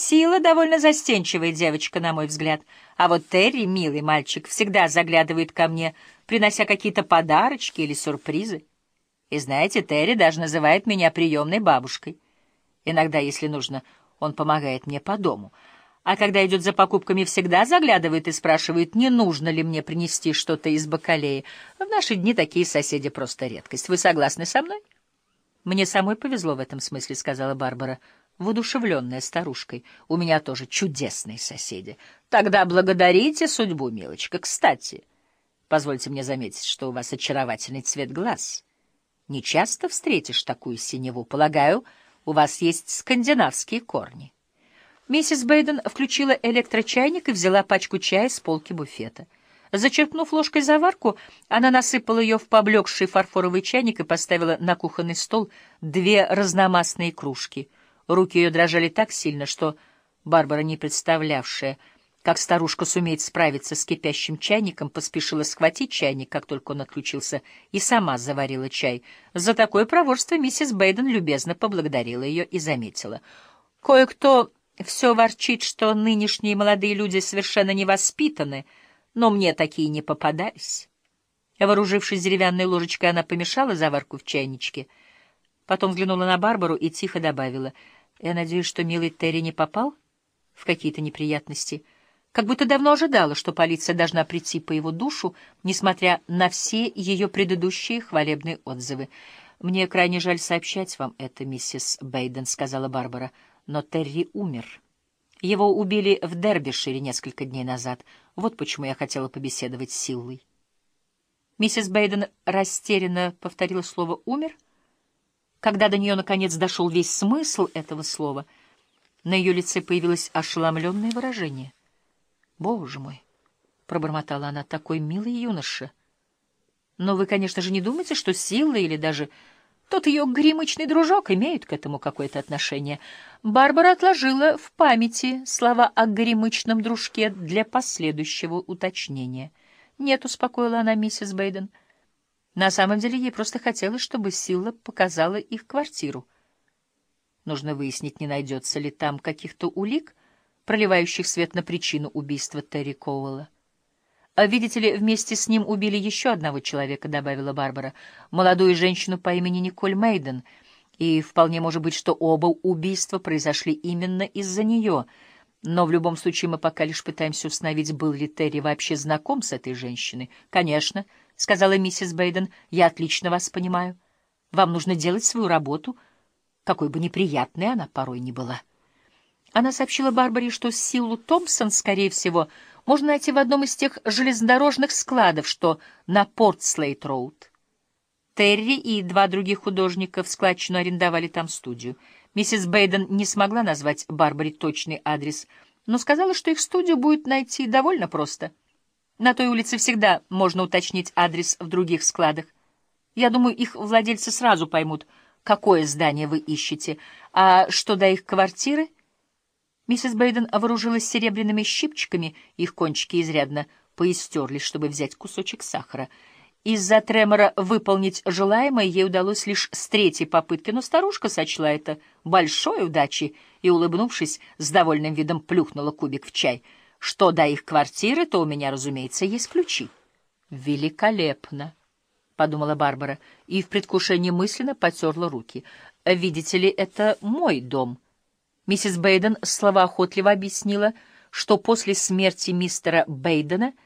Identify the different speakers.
Speaker 1: Сила довольно застенчивая девочка, на мой взгляд. А вот Терри, милый мальчик, всегда заглядывает ко мне, принося какие-то подарочки или сюрпризы. И знаете, Терри даже называет меня приемной бабушкой. Иногда, если нужно, он помогает мне по дому. А когда идет за покупками, всегда заглядывает и спрашивает, не нужно ли мне принести что-то из бакалеи. В наши дни такие соседи просто редкость. Вы согласны со мной? Мне самой повезло в этом смысле, — сказала Барбара воодушевленная старушкой. У меня тоже чудесные соседи. Тогда благодарите судьбу, милочка. Кстати, позвольте мне заметить, что у вас очаровательный цвет глаз. Не часто встретишь такую синеву. Полагаю, у вас есть скандинавские корни. Миссис Бейден включила электрочайник и взяла пачку чая с полки буфета. Зачерпнув ложкой заварку, она насыпала ее в поблекший фарфоровый чайник и поставила на кухонный стол две разномастные кружки — Руки ее дрожали так сильно, что Барбара, не представлявшая, как старушка сумеет справиться с кипящим чайником, поспешила схватить чайник, как только он отключился, и сама заварила чай. За такое проворство миссис Бейден любезно поблагодарила ее и заметила. «Кое-кто все ворчит, что нынешние молодые люди совершенно невоспитаны, но мне такие не попадались». Вооружившись деревянной ложечкой, она помешала заварку в чайничке, потом взглянула на Барбару и тихо добавила — я надеюсь, что милый Терри не попал в какие-то неприятности, как будто давно ожидала, что полиция должна прийти по его душу, несмотря на все ее предыдущие хвалебные отзывы. «Мне крайне жаль сообщать вам это, миссис Бейден», — сказала Барбара, — «но Терри умер. Его убили в Дербишире несколько дней назад. Вот почему я хотела побеседовать с Силлой». Миссис Бейден растерянно повторила слово «умер», — когда до нее, наконец, дошел весь смысл этого слова, на ее лице появилось ошеломленное выражение. «Боже мой!» — пробормотала она, — «такой милый юноша!» «Но вы, конечно же, не думаете, что Сила или даже тот ее гримычный дружок имеют к этому какое-то отношение?» Барбара отложила в памяти слова о гримычном дружке для последующего уточнения. «Нет», — успокоила она миссис Бейден, — на самом деле ей просто хотелось, чтобы Сила показала их квартиру. Нужно выяснить, не найдется ли там каких-то улик, проливающих свет на причину убийства Терри Коуэлла. «А видите ли, вместе с ним убили еще одного человека», — добавила Барбара, «молодую женщину по имени Николь Мейден, и вполне может быть, что оба убийства произошли именно из-за нее». Но в любом случае мы пока лишь пытаемся установить, был ли Терри вообще знаком с этой женщиной. Конечно, — сказала миссис Бейден, — я отлично вас понимаю. Вам нужно делать свою работу, какой бы неприятной она порой ни была. Она сообщила Барбаре, что Силу Томпсон, скорее всего, можно найти в одном из тех железнодорожных складов, что на Портслейт-Роуд. Терри и два других художника в складчину арендовали там студию — Миссис Бейден не смогла назвать Барбаре точный адрес, но сказала, что их студию будет найти довольно просто. На той улице всегда можно уточнить адрес в других складах. Я думаю, их владельцы сразу поймут, какое здание вы ищете. А что до их квартиры? Миссис Бейден вооружилась серебряными щипчиками, их кончики изрядно поистерлись, чтобы взять кусочек сахара — из-за тремора выполнить желаемое ей удалось лишь с третьей попытки, но старушка сочла это большой удачей и, улыбнувшись, с довольным видом плюхнула кубик в чай. Что до их квартиры, то у меня, разумеется, есть ключи. «Великолепно!» — подумала Барбара и в предвкушении мысленно потерла руки. «Видите ли, это мой дом». Миссис Бейден словоохотливо объяснила, что после смерти мистера Бейдена —